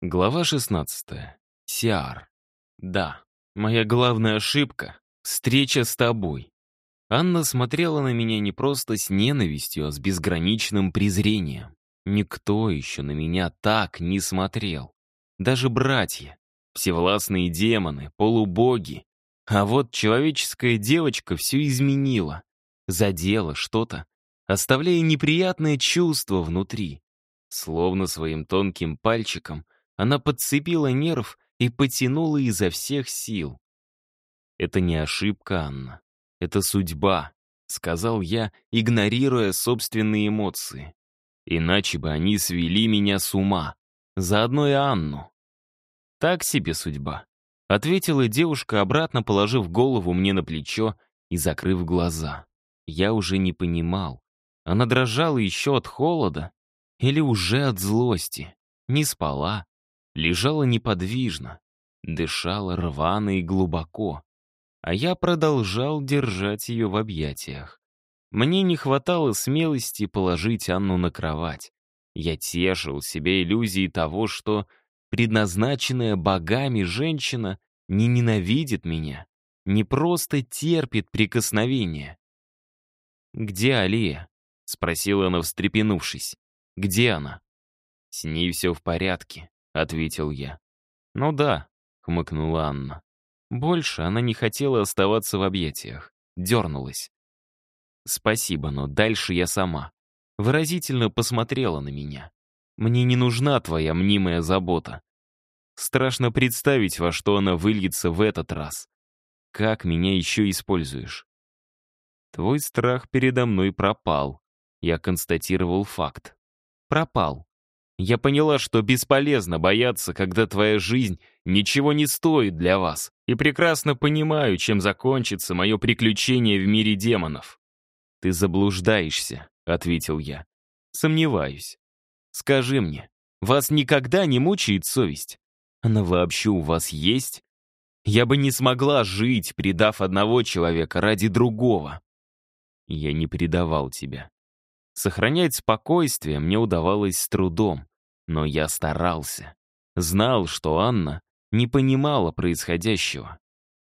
Глава 16. Сиар. Да, моя главная ошибка — встреча с тобой. Анна смотрела на меня не просто с ненавистью, а с безграничным презрением. Никто еще на меня так не смотрел. Даже братья, всевластные демоны, полубоги. А вот человеческая девочка все изменила, задела что-то, оставляя неприятное чувство внутри. Словно своим тонким пальчиком она подцепила нерв и потянула изо всех сил. «Это не ошибка, Анна. Это судьба», — сказал я, игнорируя собственные эмоции. «Иначе бы они свели меня с ума. Заодно и Анну». «Так себе судьба», — ответила девушка, обратно положив голову мне на плечо и закрыв глаза. Я уже не понимал. Она дрожала еще от холода или уже от злости. Не спала, лежала неподвижно, дышала рвано и глубоко, а я продолжал держать ее в объятиях. Мне не хватало смелости положить Анну на кровать. Я тешил себе иллюзией того, что предназначенная богами женщина не ненавидит меня, не просто терпит прикосновения. «Где Алия?» — спросила она, встрепенувшись. «Где она?» «С ней все в порядке. — ответил я. «Ну да», — хмыкнула Анна. Больше она не хотела оставаться в объятиях. Дернулась. «Спасибо, но дальше я сама». Выразительно посмотрела на меня. «Мне не нужна твоя мнимая забота. Страшно представить, во что она выльется в этот раз. Как меня еще используешь?» «Твой страх передо мной пропал», — я констатировал факт. «Пропал. Я поняла, что бесполезно бояться, когда твоя жизнь ничего не стоит для вас, и прекрасно понимаю, чем закончится мое приключение в мире демонов. «Ты заблуждаешься», — ответил я. «Сомневаюсь. Скажи мне, вас никогда не мучает совесть? Она вообще у вас есть? Я бы не смогла жить, предав одного человека ради другого. Я не предавал тебя. Сохранять спокойствие мне удавалось с трудом. Но я старался. Знал, что Анна не понимала происходящего.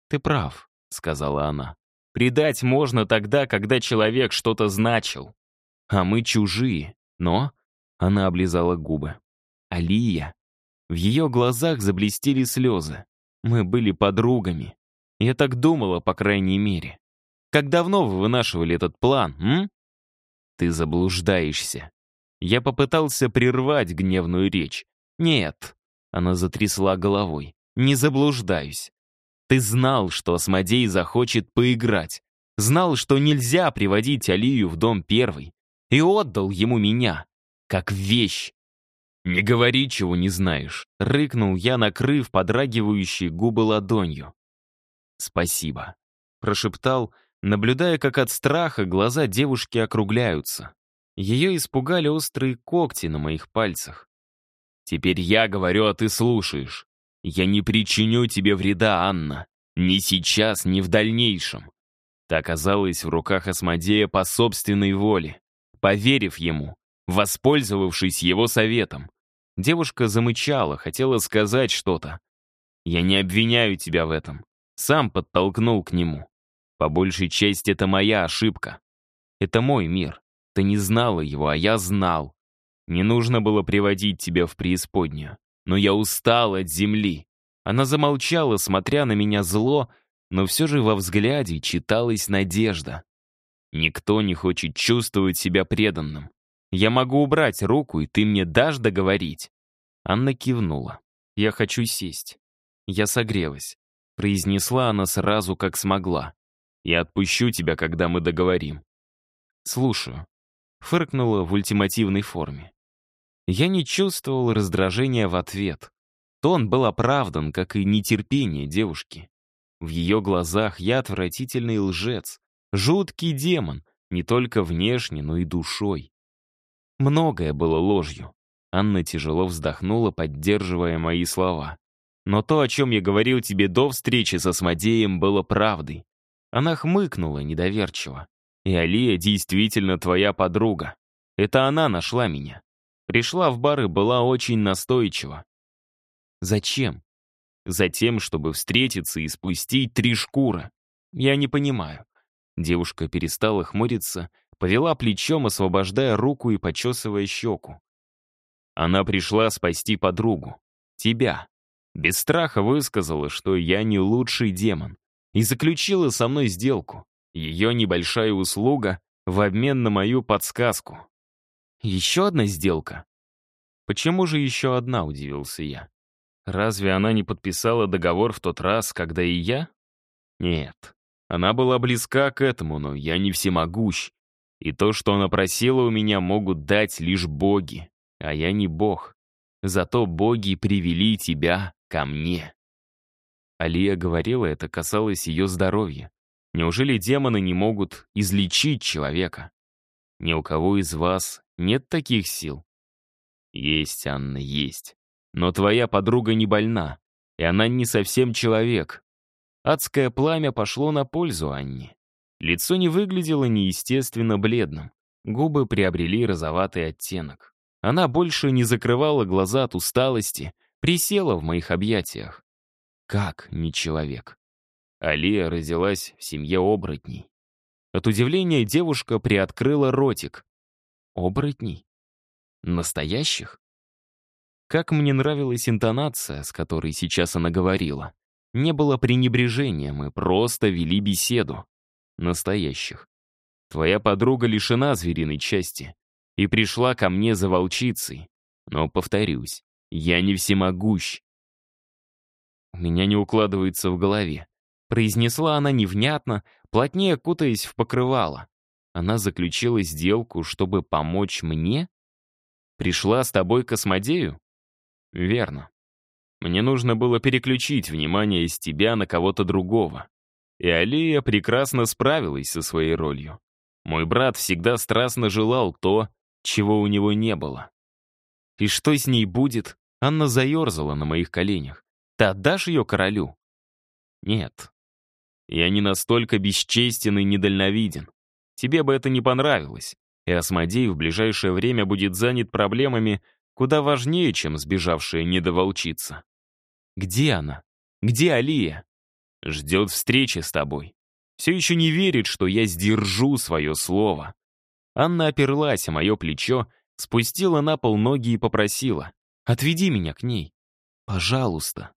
«Ты прав», — сказала она. «Предать можно тогда, когда человек что-то значил. А мы чужие. Но...» — она облизала губы. «Алия». В ее глазах заблестели слезы. Мы были подругами. Я так думала, по крайней мере. Как давно вы вынашивали этот план, м? Ты заблуждаешься. Я попытался прервать гневную речь. «Нет», — она затрясла головой, — «не заблуждаюсь. Ты знал, что Асмодей захочет поиграть. Знал, что нельзя приводить Алию в дом первый. И отдал ему меня, как вещь. «Не говори, чего не знаешь», — рыкнул я, накрыв подрагивающие губы ладонью. «Спасибо», — прошептал, наблюдая, как от страха глаза девушки округляются. Ее испугали острые когти на моих пальцах. «Теперь я говорю, а ты слушаешь. Я не причиню тебе вреда, Анна. Ни сейчас, ни в дальнейшем». Ты оказалась в руках Асмодея по собственной воле, поверив ему, воспользовавшись его советом. Девушка замычала, хотела сказать что-то. «Я не обвиняю тебя в этом». Сам подтолкнул к нему. По большей части это моя ошибка. Это мой мир. Ты не знала его, а я знал. Не нужно было приводить тебя в преисподнюю. Но я устал от земли. Она замолчала, смотря на меня зло, но все же во взгляде читалась надежда. Никто не хочет чувствовать себя преданным. Я могу убрать руку, и ты мне дашь договорить?» Анна кивнула. «Я хочу сесть». Я согрелась. Произнесла она сразу, как смогла. «Я отпущу тебя, когда мы договорим». «Слушаю» фыркнула в ультимативной форме. Я не чувствовал раздражения в ответ. Тон был оправдан, как и нетерпение девушки. В ее глазах я отвратительный лжец, жуткий демон, не только внешне, но и душой. Многое было ложью. Анна тяжело вздохнула, поддерживая мои слова. Но то, о чем я говорил тебе до встречи со Смодеем, было правдой. Она хмыкнула недоверчиво. И Алия действительно твоя подруга. Это она нашла меня. Пришла в бар и была очень настойчива. Зачем? Затем, чтобы встретиться и спустить три шкуры. Я не понимаю. Девушка перестала хмуриться, повела плечом, освобождая руку и почесывая щеку. Она пришла спасти подругу. Тебя. Без страха высказала, что я не лучший демон. И заключила со мной сделку. Ее небольшая услуга в обмен на мою подсказку. Еще одна сделка? Почему же еще одна, удивился я. Разве она не подписала договор в тот раз, когда и я? Нет. Она была близка к этому, но я не всемогущ. И то, что она просила у меня, могут дать лишь боги. А я не бог. Зато боги привели тебя ко мне. Алия говорила, это касалось ее здоровья. Неужели демоны не могут излечить человека? Ни у кого из вас нет таких сил? Есть, Анна, есть. Но твоя подруга не больна, и она не совсем человек. Адское пламя пошло на пользу Анне. Лицо не выглядело неестественно бледным. Губы приобрели розоватый оттенок. Она больше не закрывала глаза от усталости, присела в моих объятиях. Как не человек? Алия родилась в семье оборотней. От удивления девушка приоткрыла ротик. Оборотней? Настоящих? Как мне нравилась интонация, с которой сейчас она говорила. Не было пренебрежения, мы просто вели беседу. Настоящих. Твоя подруга лишена звериной части и пришла ко мне за волчицей. Но, повторюсь, я не всемогущ. У меня не укладывается в голове. Произнесла она невнятно, плотнее кутаясь в покрывало. Она заключила сделку, чтобы помочь мне? Пришла с тобой к Космодею? Верно. Мне нужно было переключить внимание из тебя на кого-то другого. И Алия прекрасно справилась со своей ролью. Мой брат всегда страстно желал то, чего у него не было. И что с ней будет? Анна заерзала на моих коленях. Ты отдашь ее королю? Нет, я не настолько бесчестен и недальновиден. Тебе бы это не понравилось. И Асмодей в ближайшее время будет занят проблемами куда важнее, чем сбежавшая недоволчица. Где она? Где Алия? Ждет встречи с тобой. Все еще не верит, что я сдержу свое слово. Анна оперлась о мое плечо, спустила на пол ноги и попросила. «Отведи меня к ней. Пожалуйста».